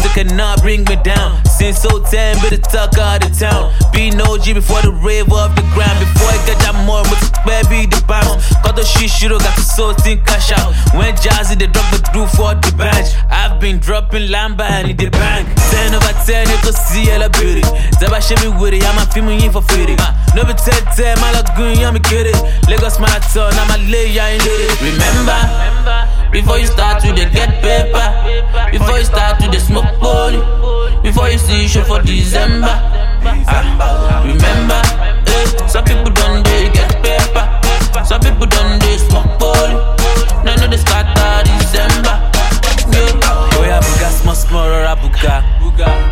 cannot bring me down. Since so 10, be the talk of the town. Be no G before the rave off the ground. Before I get that more, but baby the bounce. Got the shit, shit, got the soul thing cash out. When Jazzy, they drop the do for the badge. I've been dropping lamba and the bank. 10 over 10, you can see the beauty. Zaba shit me with it, I'm a film in for free. Ah, no be 10, 10, my lagoon, I'm a it. Lagos Marathon, I'm a lay, I ain't it. Remember, before you start the get paper, see show for December. Ah, remember, eh, some people don't they get paper, some people don't they smoke poly. None of the start of December. Yeah. Oh yeah, buga small small rora buga,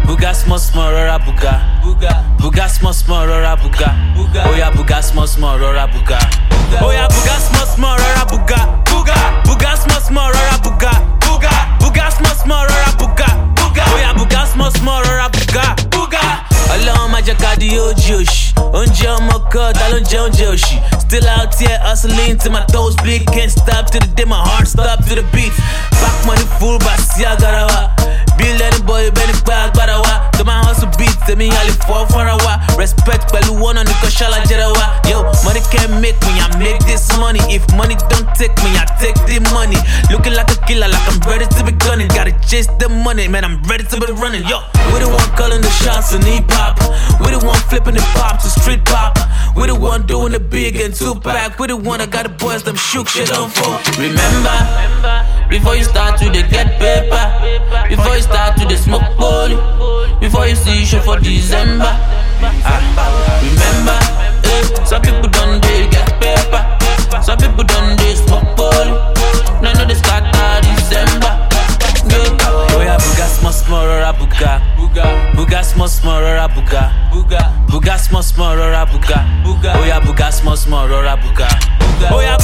buga small small rora buga, buga small small rora buga. Oh yeah, buga small small rora buga. Oh yeah, ojú òṣì. Oúnjẹ ọmọ kan ta ló. Still out here hustling till my toes bleed Can't stop till the day my heart stop to the beat. Back money full bá sí agara náà nìkan ṣála jẹ́rẹ̀. Yo, money can't make me, I make this money. If money don't take me, I take the money. Looking like a killer, like I'm ready to be gunning. Gotta chase the money, man, I'm ready to be running. Yo, we the one calling the shots in hip hop. We the one flipping the pop to street pop. We the one doing the big and Tupac. We the one that got the boys them shook shit on for. Remember, before you start to the get paper, before you start to the smoke poly, before you see shit for December. Ah, remember, eh, some people don't they get paper, some people don't they smoke poly. None of the start of December. Yeah. Oh yeah, buga small small rora buga, buga, buga small small rora buga, buga, buga small small rora buga, buga. Oh yeah, buga small small rora buga, Oh yeah,